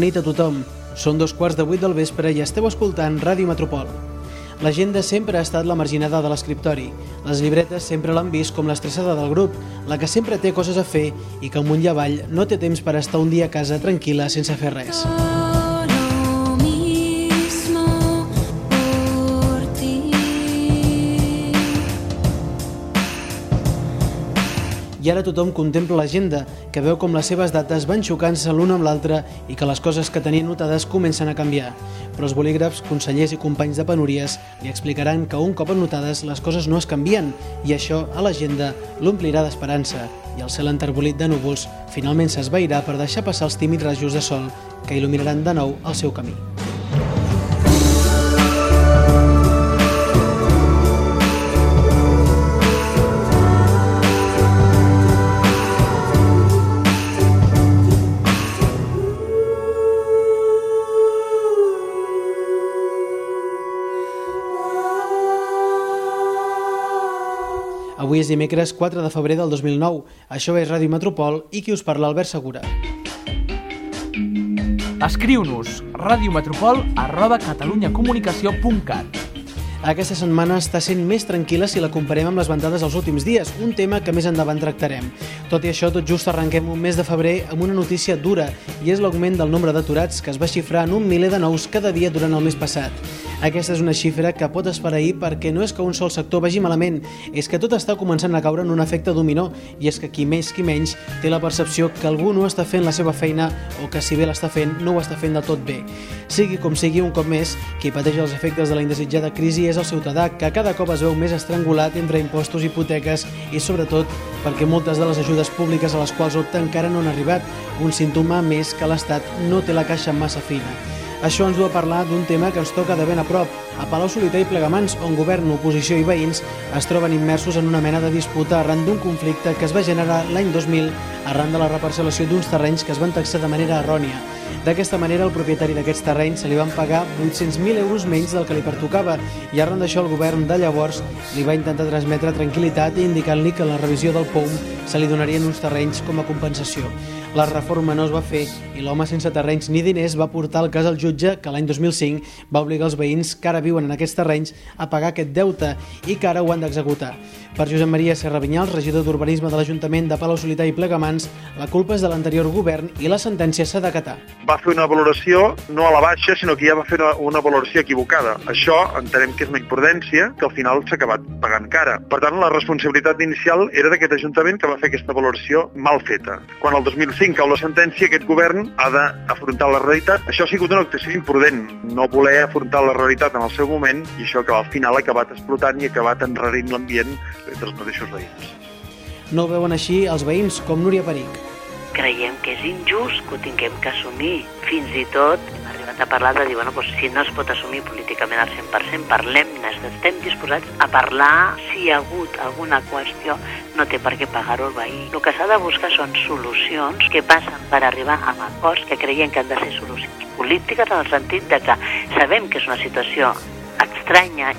nit a tothom. Són dos quarts de vuit del vespre i esteu escoltant Ràdio Metropol. L'agenda sempre ha estat la marginada de l'escriptori. Les llibretes sempre l'han vist com l'estressada del grup, la que sempre té coses a fer i que amunt i avall no té temps per estar un dia a casa tranquil·la sense fer res. Lo I ara tothom contempla l'agenda, que veu com les seves dates van xocant-se l'una amb l'altra i que les coses que tenien notades comencen a canviar. Però els bolígrafs, consellers i companys de penúries li explicaran que un cop anotades les coses no es canvien i això a l'agenda l'omplirà d'esperança i el cel enterbolit de núvols finalment s'esvairà per deixar passar els tímids rajos de sol que il·luminaran de nou el seu camí. Avui és dimecres 4 de febrer del 2009. Això és Ràdio Metropol i qui us parla, Albert Segura. Escriu-nos radiometropol arroba catalunyacomunicació.cat Aquesta setmana està sent més tranquil·la si la comparem amb les ventades dels últims dies, un tema que més endavant tractarem. Tot i això, tot just arrenquem un mes de febrer amb una notícia dura, i és l'augment del nombre d'aturats que es va xifrar en un miler de nous cada dia durant el mes passat. Aquesta és una xifra que pot esperar perquè no és que un sol sector vagi malament, és que tot està començant a caure en un efecte dominó, i és que qui més qui menys té la percepció que algú no està fent la seva feina o que si bé l'està fent no ho està fent del tot bé. Sigui com sigui, un cop més, qui pateix els efectes de la indesitjada crisi és el ciutadà, que cada cop es veu més estrangulat entre impostos, hipoteques i, sobretot, perquè moltes de les ajudes públiques a les quals opta encara no han arribat, un símptoma més que l'Estat no té la caixa massa fina. Això ens du a parlar d'un tema que ens toca de ben a prop, a Palau Solità i Plegamans, on govern, oposició i veïns es troben immersos en una mena de disputa arran d'un conflicte que es va generar l'any 2000 arran de la reparcel·lació d'uns terrenys que es van taxar de manera errònia. D'aquesta manera, el propietari d'aquests terrenys se li van pagar 800.000 euros menys del que li pertocava i arran d'això el govern de llavors li va intentar transmetre tranquil·litat indicant-li que la revisió del POUM se li donarien uns terrenys com a compensació. La reforma no es va fer i l'home sense terrenys ni diners va portar el cas al jutge que l'any 2005 va obligar els veïns que ara viuen en aquests terrenys a pagar aquest deute i que ara ho han d'executar. Per Josep Maria Serra Vinyals, regidor d'Urbanisme de l'Ajuntament de Palau Solità i Plegamans, la culpa és de l'anterior govern i la sentència s'ha d'acatar. va fer una valoració no a la baixa, sinó que ja va fer una, una valoració equivocada. Això entenem que és una imprudència que al final s'ha acabat pagant cara. Per tant, la responsabilitat inicial era d'aquest Ajuntament que va fer aquesta valoració mal feta. Quan el 2005 cau la sentència, aquest govern ha d'afrontar la realitat. Això ha sigut una actuació imprudent, no voler afrontar la realitat en el seu moment i això que al final ha acabat explotant i ha acabat enrarint l'ambient entre els mateixos veïns. No ho veuen així els veïns, com Núria Peric. Creiem que és injust que ho tinguem que assumir. Fins i tot hem arribat a parlar de dir, bueno, doncs, si no es pot assumir políticament al 100%, parlem-ne, estem disposats a parlar si hi ha hagut alguna qüestió, no té per què pagar-ho el veí. El que s'ha de buscar són solucions que passen per arribar a acords que creiem que han de ser solucions polítiques en el sentit de que sabem que és una situació estranya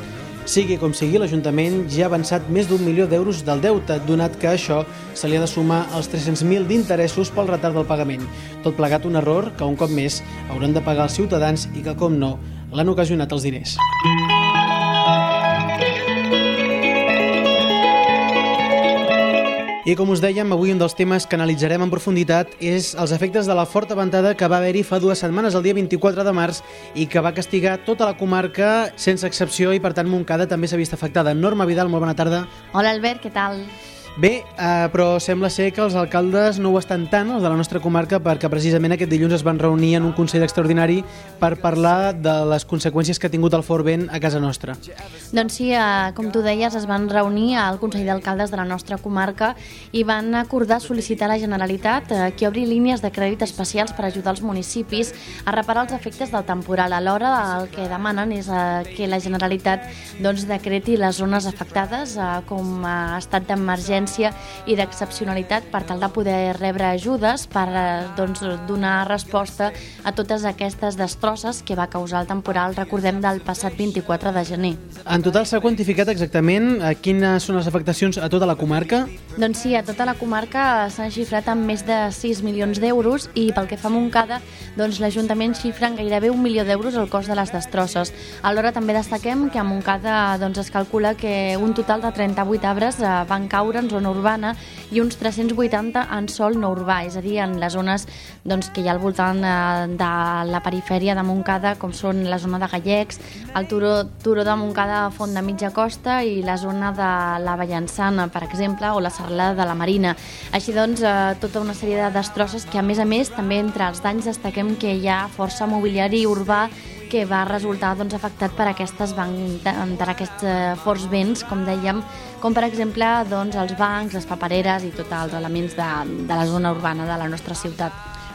Sigui com sigui, l'Ajuntament ja ha avançat més d'un milió d'euros del deute, donat que això se li ha de sumar els 300.000 d'interessos pel retard del pagament. Tot plegat un error que, un cop més, hauran de pagar els ciutadans i que, com no, l'han ocasionat els diners. I com us dèiem, avui un dels temes que analitzarem en profunditat és els efectes de la forta ventada que va haver-hi fa dues setmanes, el dia 24 de març, i que va castigar tota la comarca sense excepció i, per tant, Montcada també s'ha vist afectada. Norma Vidal, molt bona tarda. Hola Albert, què tal? Bé, eh, però sembla ser que els alcaldes no ho estan tant, els de la nostra comarca, perquè precisament aquest dilluns es van reunir en un Consell Extraordinari per parlar de les conseqüències que ha tingut el fort vent a casa nostra. Doncs sí, eh, com tu deies, es van reunir al Consell d'Alcaldes de la nostra comarca i van acordar sol·licitar a la Generalitat eh, que obri línies de crèdit especials per ajudar els municipis a reparar els efectes del temporal. Alhora, el que demanen és eh, que la Generalitat doncs, decreti les zones afectades eh, com a estat d'emergència d'emergència i d'excepcionalitat per tal de poder rebre ajudes per eh, doncs, donar resposta a totes aquestes destrosses que va causar el temporal, recordem, del passat 24 de gener. En total s'ha quantificat exactament eh, quines són les afectacions a tota la comarca? Doncs sí, a tota la comarca s'han xifrat amb més de 6 milions d'euros i pel que fa a Montcada, doncs l'Ajuntament xifra en gairebé un milió d'euros el cost de les destrosses. Alhora també destaquem que a Montcada doncs, es calcula que un total de 38 arbres eh, van caure en zona urbana i uns 380 en sol no urbà, és a dir, en les zones doncs, que hi ha al voltant eh, de la perifèria de Montcada, com són la zona de Gallecs, el turó, turó de Montcada Font de Mitja Costa i la zona de la Vallençana, per exemple, o la serralada de la Marina. Així doncs, eh, tota una sèrie de destrosses que, a més a més, també entre els danys destaquem que hi ha força mobiliari urbà que va resultar doncs, afectat per, aquestes banc, per aquests eh, forts vents, com dèiem, com per exemple doncs, els bancs, les papereres i tots els elements de, de la zona urbana de la nostra ciutat.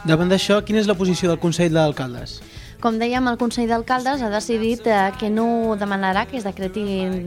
Davant d'això, quina és la posició del Consell d'Alcaldes? Com dèiem, el Consell d'Alcaldes ha decidit eh, que no demanarà que es decreti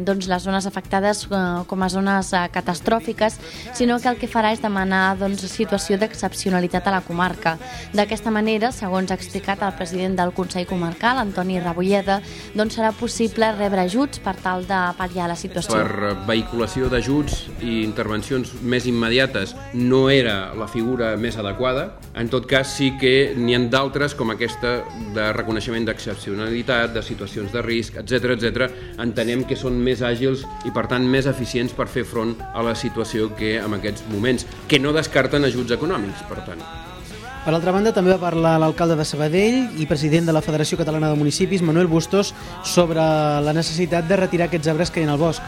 doncs, les zones afectades eh, com a zones eh, catastròfiques, sinó que el que farà és demanar doncs, situació d'excepcionalitat a la comarca. D'aquesta manera, segons ha explicat el president del Consell Comarcal, Antoni Rabolleda, doncs serà possible rebre ajuts per tal de pal·liar la situació. Per vehiculació d'ajuts i intervencions més immediates no era la figura més adequada. En tot cas, sí que n'hi ha d'altres, com aquesta de reconeixement d'excepcionalitat, de situacions de risc, etc etc. entenem que són més àgils i, per tant, més eficients per fer front a la situació que en aquests moments, que no descarten ajuts econòmics, per tant. Per altra banda, també va parlar l'alcalde de Sabadell i president de la Federació Catalana de Municipis, Manuel Bustos, sobre la necessitat de retirar aquests arbres que hi ha al bosc.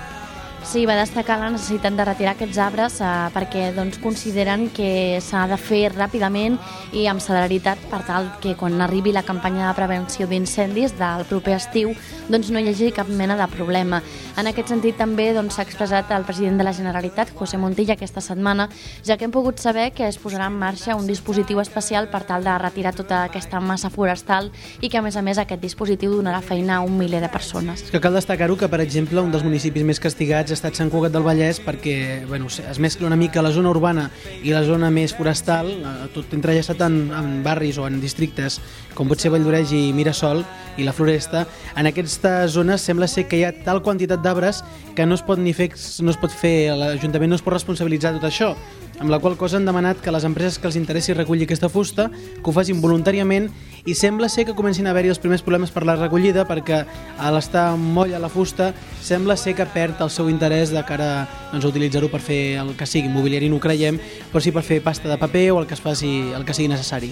Sí, va destacar la necessitat de retirar aquests arbres eh, perquè doncs, consideren que s'ha de fer ràpidament i amb celeritat per tal que quan arribi la campanya de prevenció d'incendis del proper estiu doncs, no hi hagi cap mena de problema. En aquest sentit també doncs, s'ha expressat el president de la Generalitat, José Montilla, aquesta setmana, ja que hem pogut saber que es posarà en marxa un dispositiu especial per tal de retirar tota aquesta massa forestal i que a més a més aquest dispositiu donarà feina a un miler de persones. És que cal destacar-ho que, per exemple, un dels municipis més castigats ha estat Sant Cugat del Vallès perquè bueno, es mescla una mica la zona urbana i la zona més forestal, eh, tot entrellaçat en, en barris o en districtes com pot ser Valldoreix i Mirasol i la Floresta. En aquestes zones sembla ser que hi ha tal quantitat d'arbres que no es pot ni fer, no es pot fer, l'Ajuntament no es pot responsabilitzar tot això, amb la qual cosa han demanat que les empreses que els interessi recollir aquesta fusta que ho facin voluntàriament i sembla ser que comencin a haver-hi els primers problemes per la recollida perquè a l'estar molla la fusta sembla ser que perd el seu interès de cara doncs, a utilitzar-ho per fer el que sigui mobiliari no ho creiem, però sí per fer pasta de paper o el que es faci el que sigui necessari.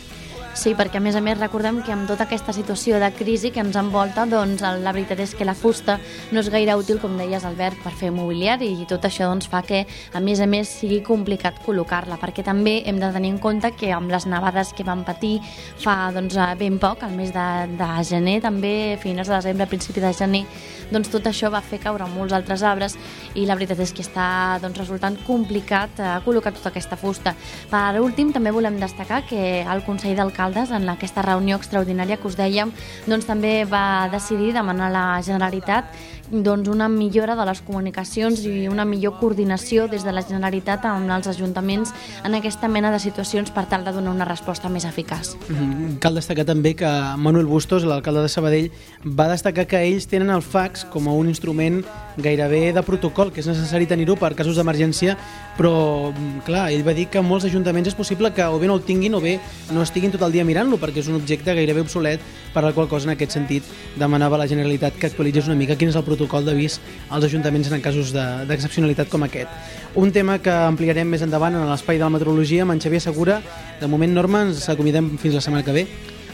Sí, perquè a més a més recordem que amb tota aquesta situació de crisi que ens envolta, doncs la veritat és que la fusta no és gaire útil, com deies Albert, per fer mobiliari i tot això doncs, fa que a més a més sigui complicat col·locar-la, perquè també hem de tenir en compte que amb les nevades que vam patir fa doncs, eh, ben poc, al mes de, de gener, també finals de desembre, principi de gener, doncs tot això va fer caure molts altres arbres i la veritat és que està doncs, resultant complicat eh, col·locar tota aquesta fusta. Per últim, també volem destacar que el Consell d'Alcaldes, en aquesta reunió extraordinària que us dèiem, doncs, també va decidir demanar a la Generalitat doncs, una millora de les comunicacions i una millor coordinació des de la Generalitat amb els ajuntaments en aquesta mena de situacions per tal de donar una resposta més eficaç. Mhm. Cal destacar també que Manuel Bustos, l'alcalde de Sabadell, va destacar que ells tenen el fax com a un instrument gairebé de protocol, que és necessari tenir-ho per casos d'emergència, però, mm, clar, ell va dir que molts ajuntaments és possible que o bé no el tinguin o bé no estiguin tot el dia mirant-lo, perquè és un objecte gairebé obsolet, per la qual cosa, en aquest sentit, demanava a la Generalitat que actualitzés una mica quin és el protocol d'avís als ajuntaments en casos de- d'excepcionalitat com aquest. Un tema que ampliarem més endavant en l'espai de la meteorologia amb en Xavier Segura. De moment, Norma, ens acomiadem fins la setmana que ve.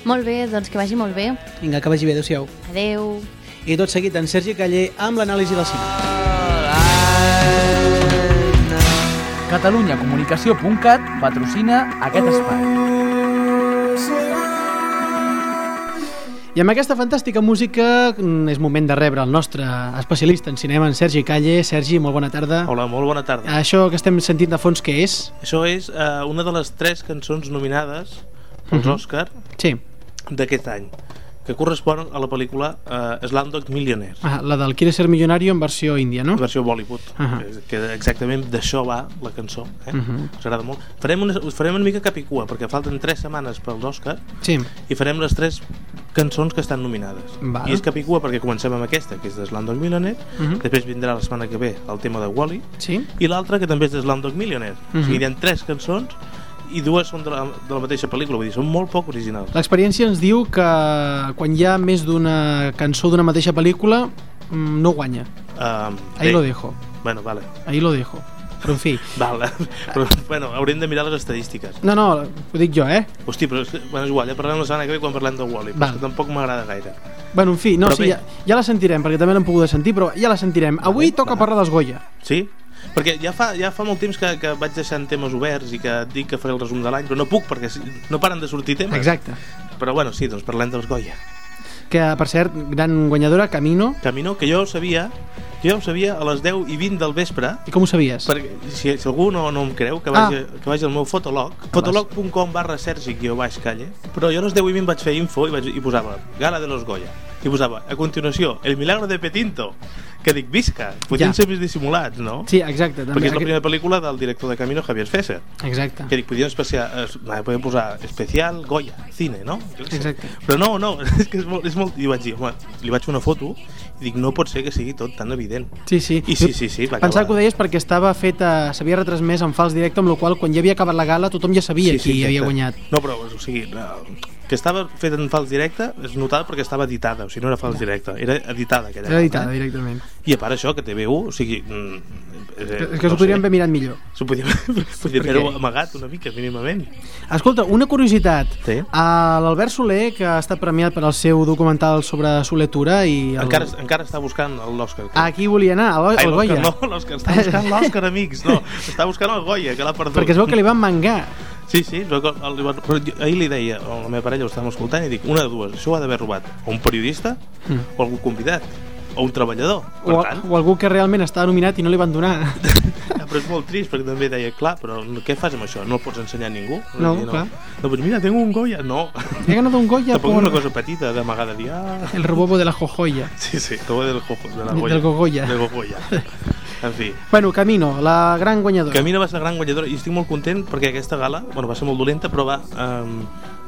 Molt bé, doncs que vagi molt bé. Vinga, que vagi bé, adeu-siau. Adeu. I tot seguit, en Sergi Caller amb l'anàlisi del cine. catalunyacomunicació.cat patrocina aquest espai. I amb aquesta fantàstica música mm, és moment de rebre el nostre especialista en cinema, en Sergi Calle. Sergi, molt bona tarda. Hola, molt bona tarda. Això que estem sentint de fons, què és? Això és eh, una de les tres cançons nominades als Mhm. Òscar Sí. d'aquest any. Que correspon a la pel·lícula uh, Slumdog Millionaire, Ah, la del Quiere ser millonario en versió índia, no? versió Bollywood, Ahà. que, que exactament d'això va la cançó. Eh? Mhm. Us agrada molt. Farem una, us farem una mica capicua, perquè falten 3 setmanes pels Òscar Sí. i farem les tres cançons que estan nominades. Val. I és capicua perquè comencem amb aquesta, que és de Slumdog Millionaire, Mhm. després vindrà la setmana que ve el tema de Wall-E, Sí? i l'altra que també és de Slumdog Millionaire. Mhm. O sigui, hi ha tres cançons i dues són de la, de la mateixa pel·lícula, vull dir, són molt poc originals. L'experiència ens diu que quan hi ha més d'una cançó d'una mateixa pel·lícula mm, no guanya. Um, Ahí lo dejo. Bueno, vale. Ahí lo dejo. Però en fi, Vale. Però, bueno, haurem de mirar les estadístiques. no, no, ho dic jo, eh? Hosti, però bueno, és igual, ja parlem la setmana que ve quan parlem de Wall-E, però Val. és que tampoc m'agrada gaire. Bueno, en fi, no, Però sí, bé. ja, ja la sentirem, perquè també l'hem pogut sentir, però ja la sentirem. Avui toca vale. parlar dels Goya. Sí? Perquè ja fa, ja fa molt temps que, que vaig deixant temes oberts i que dic que faré el resum de l'any, però no puc perquè no paren de sortir temes. Exacte. Però bueno, sí, doncs parlem dels Goya. Que, per cert, gran guanyadora, Camino. Camino, que jo sabia, jo ho sabia a les 10 i 20 del vespre, I com ho sabies? perquè si, si algú no, no em creu, que Ah. vagi, que vagi al meu fotolog, fotolog.com barra sergi guió baix calle, però jo a les 10 i 20 vaig fer info i, vaig, i posava Gala de los Goya, i posava a continuació El milagro de Petinto, que dic, visca, podien Ja. ser més dissimulats, no? Sí, exacte. També, Perquè és la primera pel·lícula del director de Camino, Javier Fesser. Exacte. Que dic, podíem, especial, es, podíem posar especial Goya, cine, no? Exacte. Però no, no, és que és molt... És molt I vaig dir, home, li vaig fer una foto i dic, no pot ser que sigui tot tan evident. Sí, sí. I sí, sí, sí, va Pensava acabar. que ho deies perquè estava feta, s'havia retransmès en fals directe, amb la qual quan ja havia acabat la gala tothom ja sabia Sí, sí, qui havia exacte. guanyat. No, però, o sigui, que estava fet en fals directe és notat perquè estava editada, o sigui, no era fals directe, era editada aquella. Era editada eh? directament. I a part això, que TV1, o sigui... mm, eh, És que s'ho no sé, haver mirat millor. S'ho haver-ho què? amagat una mica, mínimament. Escolta, una curiositat. Sí. A L'Albert Soler, que ha estat premiat per al seu documental sobre Soletura i... El... Encara, encara està buscant l'Òscar. Aquí volia anar, Ai, al l'Òscar Goya. no, l'Òscar, està buscant l'Òscar, amics, no, està buscant el Goya, que l'ha perdut. Perquè es veu que li van mangar. Sí, sí, que però ahir li deia, a la meva parella ho estàvem escoltant, i dic, una de dues, això ho ha d'haver robat o un periodista Mm. o algú convidat, o un treballador. Per O, tant, o algú que realment estava nominat i no li van donar. ja, però és molt trist, perquè també deia, clar, però què fas amb això? No el pots ensenyar a ningú? No, dir, clar. No, doncs mira, tengo un Goya. No, He ganado un Goya tampoc por una cosa petita, d'amagada, dir, ah... el robobo de la jojoya. Sí, sí, del, jojo, de la Del Goya. Gogoya. Del Gogoya. En fi, Bueno, Camino, la gran guanyadora. Camina va ser gran guanyadora i estic molt content perquè aquesta gala, bueno, va ser molt dolenta, però va, um,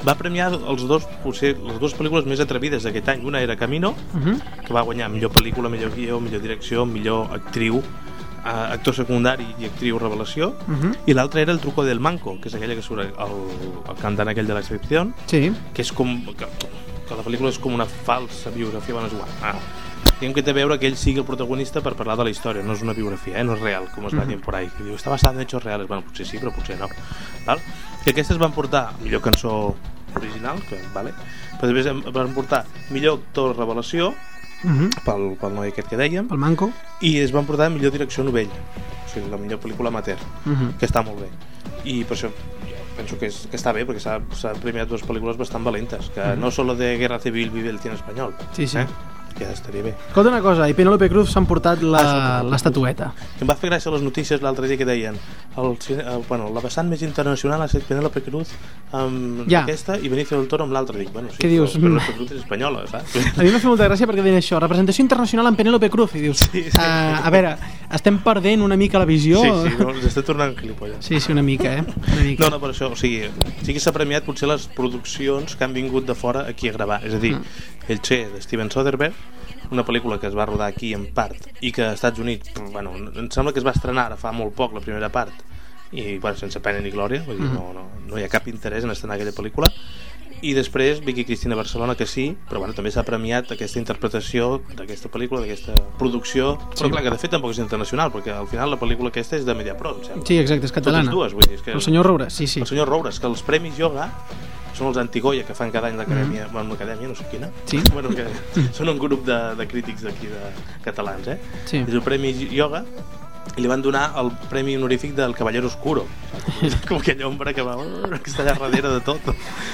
va premiar els dos, potser les dues pel·lícules més atrevides d'aquest any. Una era Camino, Uh -huh. que va guanyar millor pel·lícula, millor guió, millor direcció, millor actriu, uh, actor secundari i actriu revelació, Uh -huh. i l'altra era El truco del manco, que és aquella que surt el, el cantant aquell de l'excepció, Sí. que és com... Que, que la pel·lícula és com una falsa biografia, bueno, és igual. Ah, diguem que té a veure que ell sigui el protagonista per parlar de la història, no és una biografia, eh? no és real, com es va dir por ahí. Que diu, està basada en hechos reales. Bueno, potser sí, però potser no. Val? Que aquestes van portar millor cançó original, que, vale? però després van portar millor actor revelació, Uh -huh. pel, pel noi aquest que dèiem, Pel manco. i es van portar millor direcció novell, o sigui, la millor pel·lícula amateur, Uh -huh. que està molt bé. I per això penso que, és, que està bé, perquè s'ha- s'han premiat dues pel·lícules bastant valentes, que no solo de Guerra Civil vive el cine espanyol, Sí, sí. eh? Que estaria bé. Escolta una cosa, i Penélope Cruz s'han portat Ah, l'estatueta. Que em va fer gràcia les notícies l'altre dia que deien el, eh, bueno, la vessant més internacional ha estat Penélope Cruz amb Ja. aquesta i Benicio del Toro amb l'altra. Dic, bueno, sí, Què dius? però Penélope Cruz és espanyola, saps? A mi m'ha fet molta gràcia perquè deien això, representació internacional amb Penélope Cruz, i dius, Sí, sí. "Ah, a veure, estem perdent una mica la visió? Sí, sí, no, ens està tornant gilipolles. sí, sí, una mica, eh? Una mica. No, no, per això, o sigui, sí que s'ha premiat potser les produccions que han vingut de fora aquí a gravar. És a dir, Mm. El Che, de Steven Soderbergh, una pel·lícula que es va rodar aquí en part i que als Estats Units, bueno, em sembla que es va estrenar ara fa molt poc la primera part i, bueno, sense pena ni glòria, vull dir, no, no, no hi ha cap interès en estrenar aquella pel·lícula i després Vicky Cristina Barcelona que sí, però bueno, també s'ha premiat aquesta interpretació d'aquesta pel·lícula, d'aquesta producció, però Sí. clar, que de fet tampoc és internacional, perquè al final la pel·lícula aquesta és de Mediapro, em sembla. Sí, exacte, és catalana. Totes dues, vull dir, és que... El senyor Roures, sí, sí. El senyor Roures, que els Premis Yoga són els Antigoya que fan cada any l'acadèmia, mm. bueno, l'acadèmia no sé quina, Sí. bueno, que són un grup de, de crítics d'aquí de catalans, eh? Sí. És el Premi Yoga i li van donar el Premi Honorífic del Cavallero Oscuro, com aquell ombra que va que està allà darrere de tot.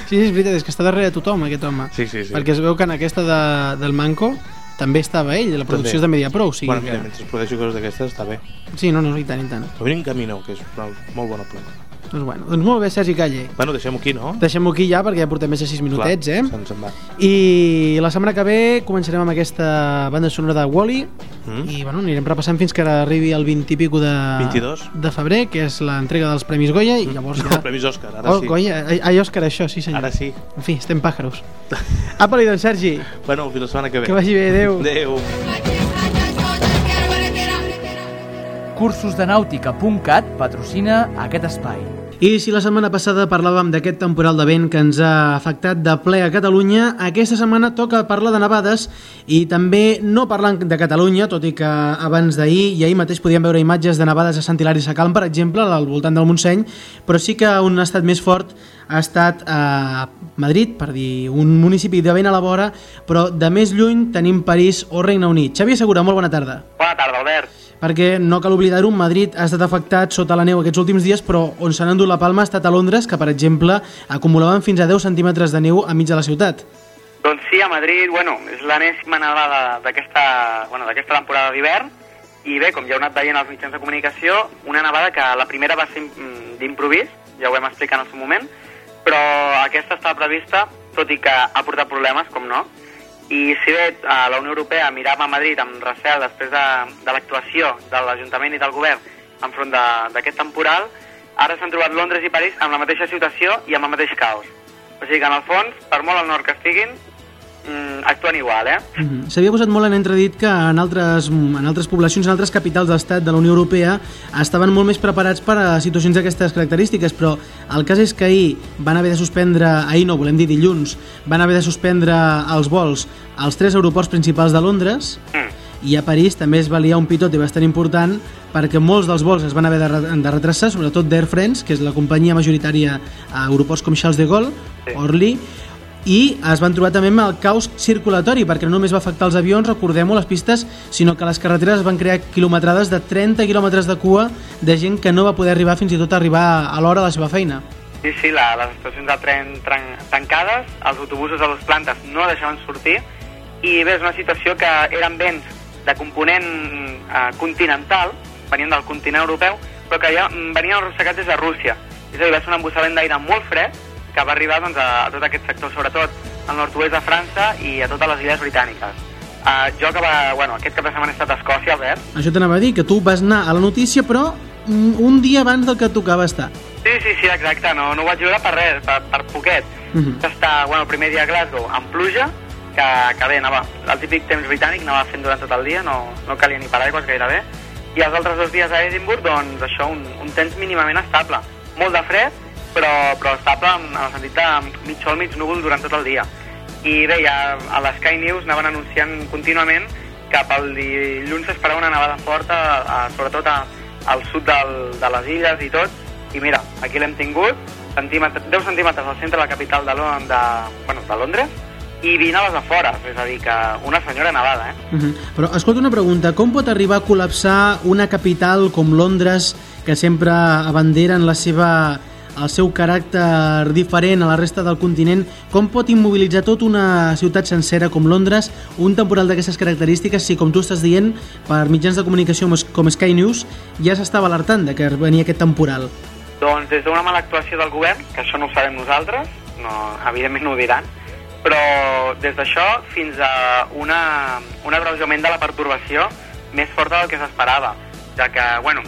Sí, és veritat, és que està darrere de tothom, aquest home. Sí, sí, sí. Perquè es veu que en aquesta de, del Manco també estava ell, la producció També. és de Mediapro, o sigui bueno, que... mira, mentre es produeixi coses d'aquestes està bé. Sí, no, no, i tant, i tant. Obrim Camino, que és una molt bona pel·lícula. Doncs, bueno, doncs molt bé, Sergi Calle. Bueno, deixem-ho aquí, no? Deixem-ho aquí ja, perquè ja portem més de 6 minutets, Clar, eh? Se'ns en va. I la setmana que ve començarem amb aquesta banda sonora de Wall-E Mm. i bueno, anirem repassant fins que arribi el 20 i pico de, 22. de febrer, que és l'entrega dels Premis Goya, i llavors No, ja... Premis Òscar, ara oh, sí. Goya, ai, Òscar, això, sí senyor. Ara sí. En fi, estem pàjaros. Apa-li, doncs, Sergi. Bueno, fins la setmana que ve. Que vagi bé, adéu. Adéu. Cursosdenàutica.cat patrocina aquest espai. I si la setmana passada parlàvem d'aquest temporal de vent que ens ha afectat de ple a Catalunya, aquesta setmana toca parlar de nevades i també no parlant de Catalunya, tot i que abans d'ahir i ahir mateix podíem veure imatges de nevades a Sant Hilari Sacalm, per exemple, al voltant del Montseny, però sí que un estat més fort ha estat a Madrid, per dir un municipi de ben a la vora, però de més lluny tenim París o Regne Unit. Xavier Segura, molt bona tarda. Bona tarda, Albert. Perquè no cal oblidar-ho, Madrid ha estat afectat sota la neu aquests últims dies, però on s'han endut la palma ha estat a Londres, que per exemple acumulaven fins a 10 centímetres de neu enmig de la ciutat. Doncs sí, a Madrid, bueno, és l'anèsima nevada d'aquesta bueno, temporada d'hivern i bé, com ja heu anat veient als mitjans de comunicació, una nevada que la primera va ser mm, d'improvís, ja ho vam explicar en el seu moment, però aquesta estava prevista, tot i que ha portat problemes, com no, i si bé eh, la Unió Europea mirava a Madrid amb recel després de, de l'actuació de l'Ajuntament i del govern enfront d'aquest temporal, ara s'han trobat Londres i París amb la mateixa situació i amb el mateix caos. O sigui que, en el fons, per molt al nord que estiguin, actuen igual, eh? Mm -hmm. S'havia posat molt en entredit que en altres, en altres poblacions, en altres capitals d'estat de la Unió Europea estaven molt més preparats per a situacions d'aquestes característiques, però el cas és que ahir van haver de suspendre, ahir no, volem dir dilluns, van haver de suspendre els vols als tres aeroports principals de Londres, Mm. i a París també es valia un pitot bastant important perquè molts dels vols es van haver de, de retrasar, sobretot d'Air France, que és la companyia majoritària a aeroports com Charles de Gaulle, Sí. Orly, i es van trobar també amb el caos circulatori, perquè no només va afectar els avions, recordem-ho, les pistes, sinó que les carreteres es van crear quilometrades de 30 quilòmetres de cua de gent que no va poder arribar fins i tot a arribar a l'hora de la seva feina. Sí, sí, la, les estacions de tren tancades, els autobusos a les plantes no deixaven sortir, i bé, és una situació que eren vents de component eh, continental, venien del continent europeu, però que ja mm, venien arrossegats des de Rússia. És a dir, va ser un embussament d'aire molt fred que va arribar doncs, a, a tot aquest sector, sobretot al nord-oest de França i a totes les illes britàniques. Uh, jo que va, bueno, aquest cap de setmana he estat a Escòcia, Albert, Això t'anava a dir, que tu vas anar a la notícia, però mm, un dia abans del que tocava estar. Sí, sí, sí, exacte, no, no ho vaig veure per res, per, per poquet. Mhm. Va estar, bueno, el primer dia a Glasgow amb pluja, que, que bé, anava, el típic temps britànic anava fent durant tot el dia, no, no calia ni paraigües gairebé, i els altres dos dies a Edimburg, doncs això, un, un temps mínimament estable. Molt de fred, però, però estable en, en el sentit de mig sol, mig núvol durant tot el dia. I bé, ja a les Sky News anaven anunciant contínuament que pel dilluns s'esperava una nevada forta, a, sobretot a, al sud del, de les illes i tot, i mira, aquí l'hem tingut, centímetre, 10 centímetres al centre de la capital de, Lon- de, bueno, de Londres, i 20 a les afores, és a dir, que una senyora nevada, eh? Uh -huh. Però escolta una pregunta, com pot arribar a col·lapsar una capital com Londres que sempre abanderen la seva el seu caràcter diferent a la resta del continent, com pot immobilitzar tot una ciutat sencera com Londres un temporal d'aquestes característiques si, com tu estàs dient, per mitjans de comunicació com- Sky News ja s'estava alertant de que venia aquest temporal? Doncs des d'una mala actuació del govern, que això no ho sabem nosaltres, no, evidentment no ho diran, però des d'això fins a una, un agreujament de la pertorbació més forta del que s'esperava, ja que, bueno,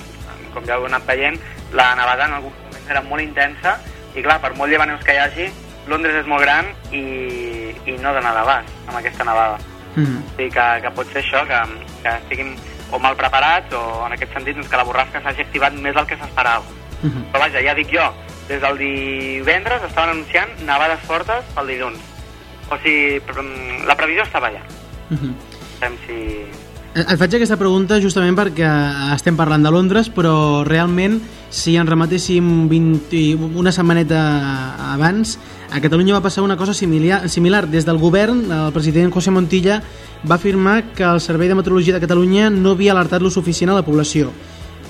com ja heu anat veient, la nevada en alguns era molt intensa i clar, per molt llevaneus que hi hagi, Londres és molt gran i, i no dona d'abast amb aquesta nevada. -huh. O sigui que, que pot ser això, que, que estiguin o mal preparats o en aquest sentit doncs, que la borrasca s'hagi activat més del que s'esperava. Uh -huh. Però vaja, ja dic jo, des del divendres estaven anunciant nevades fortes pel dilluns. O sigui, pre- la previsió estava allà. -huh. Veurem si... Eh, Et faig aquesta pregunta justament perquè estem parlant de Londres, però realment si ens remetéssim 20, una setmaneta abans, a Catalunya va passar una cosa similar. similar. Des del govern, el president José Montilla va afirmar que el Servei de Meteorologia de Catalunya no havia alertat lo suficient a la població.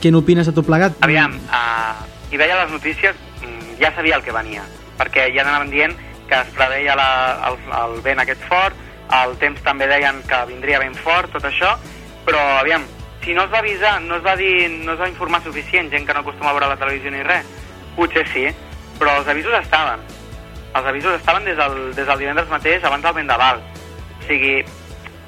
Què n'opines de tot plegat? Aviam, uh, qui veia les notícies mm, ja sabia el que venia, perquè ja anaven dient que es preveia la, el, el vent aquest fort, el temps també deien que vindria ben fort, tot això, però aviam, si no es va avisar, no es va dir, no es va informar suficient, gent que no acostuma a veure la televisió ni res, potser sí, però els avisos estaven. Els avisos estaven des del, des del divendres mateix, abans del vendaval. O sigui,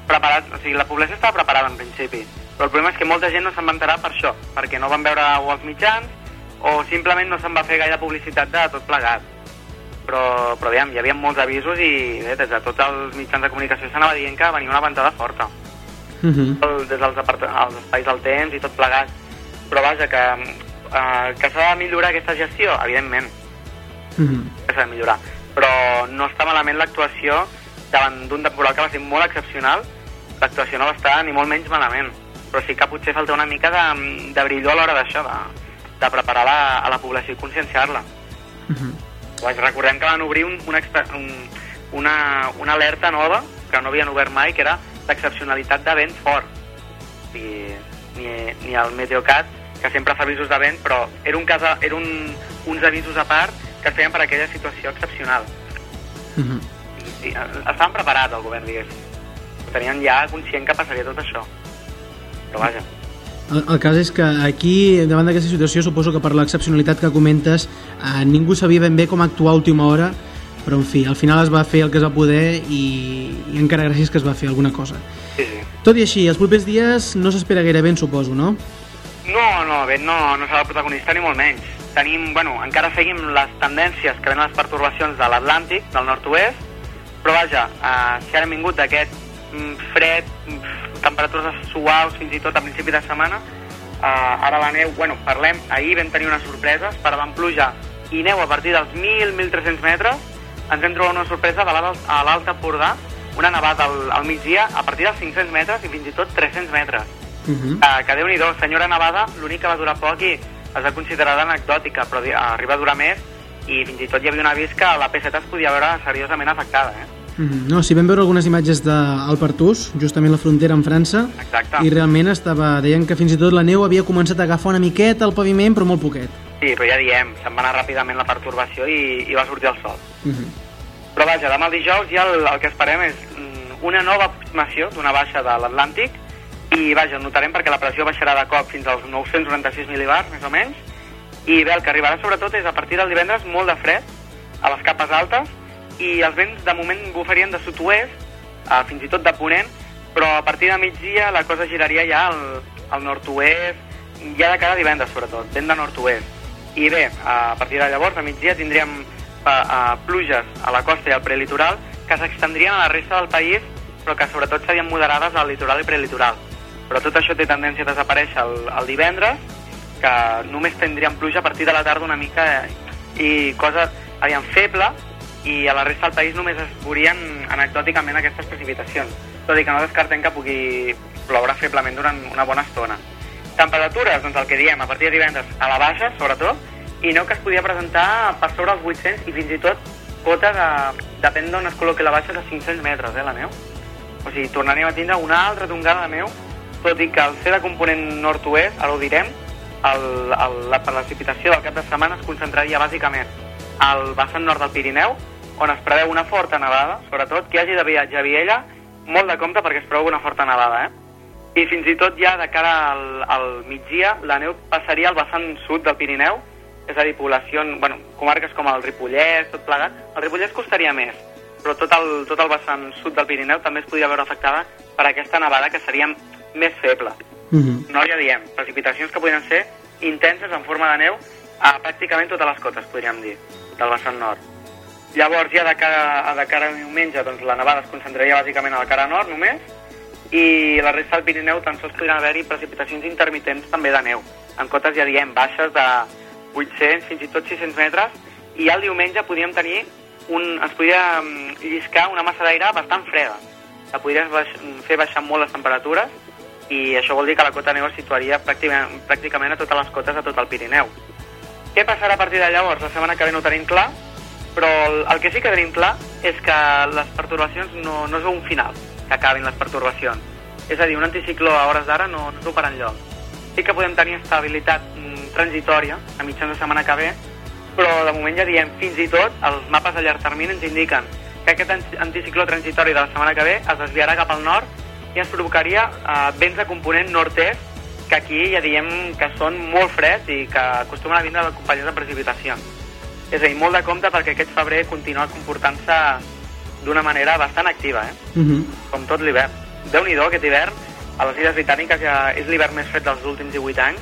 preparat, o sigui, la població estava preparada en principi, però el problema és que molta gent no se'n va enterar per això, perquè no van veure o els mitjans o simplement no se'n va fer gaire publicitat de tot plegat. Però, però aviam, hi havia molts avisos i bé, des de tots els mitjans de comunicació s'anava dient que venia una ventada forta Uh -huh. el- des dels els espais del temps i tot plegat. Però vaja, que, eh, que s'ha de millorar aquesta gestió, evidentment, Uh -huh. que s'ha de millorar. Però no està malament l'actuació davant d'un temporal que va ser molt excepcional. L'actuació no va estar ni molt menys malament. Però sí que potser falta una mica de, de brillor a l'hora d'això, de, de preparar la, a la població i conscienciar-la. Uh -huh. Vaja, recordem que van obrir un, expe- un, una, una alerta nova que no havien obert mai, que era l'excepcionalitat de vent fort. I, ni, ni el Meteocat, que sempre fa avisos de vent, però era, un cas, era un, uns avisos a part que es feien per aquella situació excepcional. Uh -huh. I, i, estaven preparats, el govern, diguéssim. Tenien ja conscient que passaria tot això. Però vaja, El, el cas és que aquí, davant d'aquesta situació, suposo que per l'excepcionalitat que comentes, eh, ningú sabia ben bé com actuar a última hora, però en fi, al final es va fer el que es va poder i, i encara gràcies que es va fer alguna cosa. sí, sí. Tot i així, els propers dies no s'espera gaire bé, suposo, no? No, no, vent no, no serà el protagonista ni molt menys. Tenim, bueno, encara seguim les tendències que venen les pertorbacions de l'Atlàntic, del nord-oest, però vaja, eh, si hem vingut d'aquest mm, fred, mm, temperatures suaus fins i tot a principi de setmana, eh, ara la neu, bueno, parlem, ahir vam tenir una sorpresa, esperàvem pluja i neu a partir dels 1.000-1.300 metres, ens hem trobat una sorpresa de a l'Alt Empordà, una nevada al, al migdia a partir dels 500 metres i fins i tot 300 metres. Uh -huh. Uh, que déu-n'hi-do, senyora Nevada, l'únic que va durar poc i es va considerar anecdòtica, però arriba a durar més i fins i tot hi havia un avís que la P7 es podia veure seriosament afectada, eh? -huh. No, si vam veure algunes imatges del Pertús, justament la frontera amb França, Exacte. i realment estava, deien que fins i tot la neu havia començat a agafar una miqueta el paviment, però molt poquet. Sí, però ja diem, se'n va anar ràpidament la pertorbació i, i va sortir el sol. Uh -huh. Però vaja, demà dijous ja el, el que esperem és mm, una nova aproximació d'una baixa de l'Atlàntic i vaja, notarem perquè la pressió baixarà de cop fins als 996 mil·libars, més o menys, i bé, el que arribarà sobretot és a partir del divendres molt de fred a les capes altes i els vents de moment bufarien de sud-oest, eh, fins i tot de ponent, però a partir de migdia la cosa giraria ja al, al nord-oest, ja de cada divendres sobretot, vent de nord-oest. I bé, a partir de llavors, a migdia, tindríem eh, eh, pluges a la costa i al prelitoral que s'extendrien a la resta del país, però que sobretot serien moderades al litoral i prelitoral. Però tot això té tendència a desaparèixer el, el divendres, que només tindríem pluja a partir de la tarda una mica eh, i cosa, aviam, feble, i a la resta del país només es veurien anecdòticament aquestes precipitacions, tot i que no descartem que pugui ploure feblement durant una bona estona. Temperatures, doncs el que diem, a partir de divendres a la baixa, sobretot, i neu que es podia presentar per sobre els 800 i fins i tot cota de, depèn d'on es col·loqui la baixa, de 500 metres, eh, la neu. O sigui, tornaríem a tindre una altra tongada de neu, tot i que al ser de component nord-oest, ara ho direm, el, el, la precipitació del cap de setmana es concentraria bàsicament al vessant nord del Pirineu, on es preveu una forta nevada, sobretot qui hagi de viatge a Viella, molt de compte perquè es preveu una forta nevada, eh? I fins i tot ja de cara al, al migdia la neu passaria al vessant sud del Pirineu, és a dir, poblacions, bueno, comarques com el Ripollès, tot plegat. El Ripollès costaria més, però tot el, tot el vessant sud del Pirineu també es podria veure afectada per aquesta nevada que seria més feble. Uh -huh. No ja diem, precipitacions que podrien ser intenses en forma de neu a pràcticament totes les cotes, podríem dir, del vessant nord. Llavors, ja de cara, a de cara a diumenge, doncs, la nevada es concentraria bàsicament a la cara nord només, i la resta del Pirineu tan sols podrien haver-hi precipitacions intermitents també de neu, amb cotes, ja diem, baixes de 800, fins i tot 600 metres, i el diumenge podríem tenir un, ens podria mm, lliscar una massa d'aire bastant freda, que podria baix, fer baixar molt les temperatures, i això vol dir que la cota neu es situaria pràcticament, pràcticament a totes les cotes de tot el Pirineu. Què passarà a partir de llavors? La setmana que ve no ho tenim clar, però el, el que sí que tenim clar és que les pertorbacions no, no és un final, que acabin les pertorbacions. És a dir, un anticicló a hores d'ara no, no trobarà enlloc. Sí que podem tenir estabilitat mm, transitòria a mitjans de setmana que ve, però de moment ja diem, fins i tot els mapes a llarg termini ens indiquen que aquest an- anticicló transitori de la setmana que ve es desviarà cap al nord i ens provocaria eh, vents de component nord-est que aquí ja diem que són molt freds i que acostumen a vindre acompanyats de precipitacions. És a dir, molt de compte perquè aquest febrer continua comportant-se d'una manera bastant activa, eh? Uh -huh. com tot l'hivern. Déu-n'hi-do, aquest hivern, a les Illes Britàniques ja és l'hivern més fred dels últims 18 anys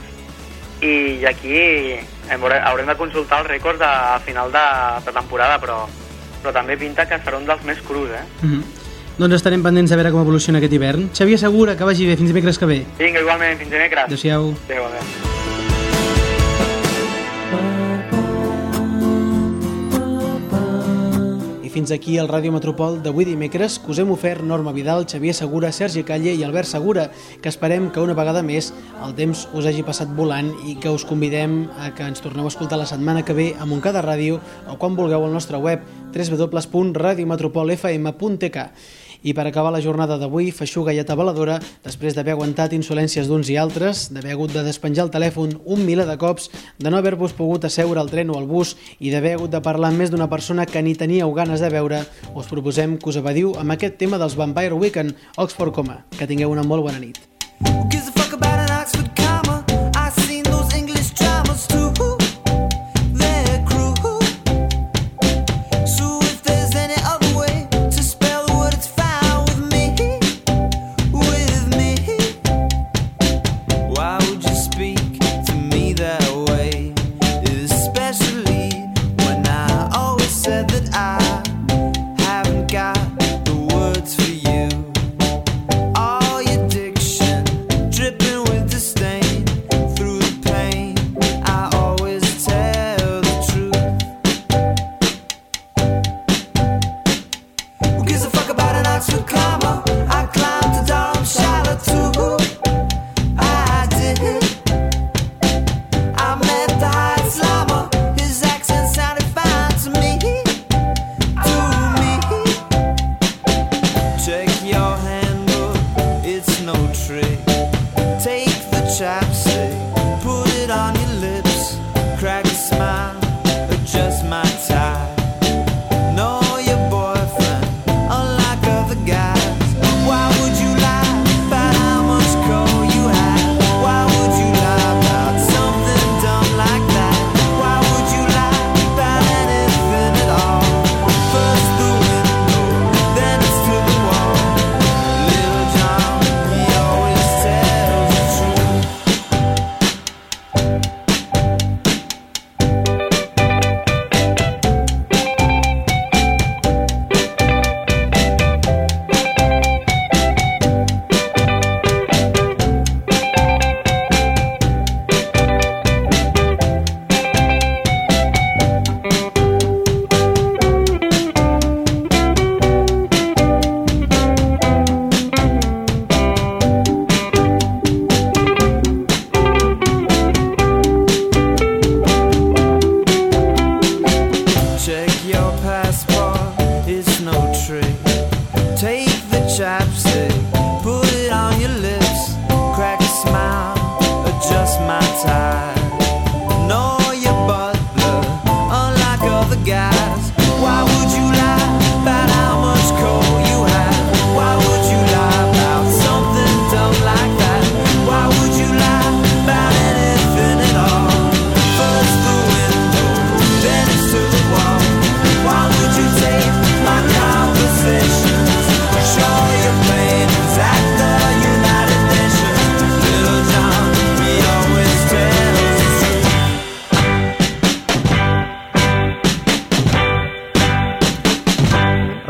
i aquí haurem de consultar els rècords a final de, de temporada, però, però també pinta que serà un dels més crus, eh? Uh -huh. Doncs estarem pendents de veure com evoluciona aquest hivern. Xavier Segura, que vagi bé. Fins dimecres que ve. Vinga, igualment, fins dimecres. Adéu-siau. Adéu, adéu. Fins aquí el Ràdio Metropol d'avui dimecres que us hem ofert Norma Vidal, Xavier Segura, Sergi Calle i Albert Segura, que esperem que una vegada més el temps us hagi passat volant i que us convidem a que ens torneu a escoltar la setmana que ve a Montcada Ràdio o quan vulgueu al nostre web www.radiometropolfm.tk i per acabar la jornada d'avui, feixuga i atabaladora, després d'haver aguantat insolències d'uns i altres, d'haver hagut de despenjar el telèfon un miler de cops, de no haver-vos pogut asseure al tren o al bus i d'haver hagut de parlar amb més d'una persona que ni teníeu ganes de veure, us proposem que us evadiu amb aquest tema dels Vampire Weekend, Oxford Coma. Que tingueu una molt bona nit.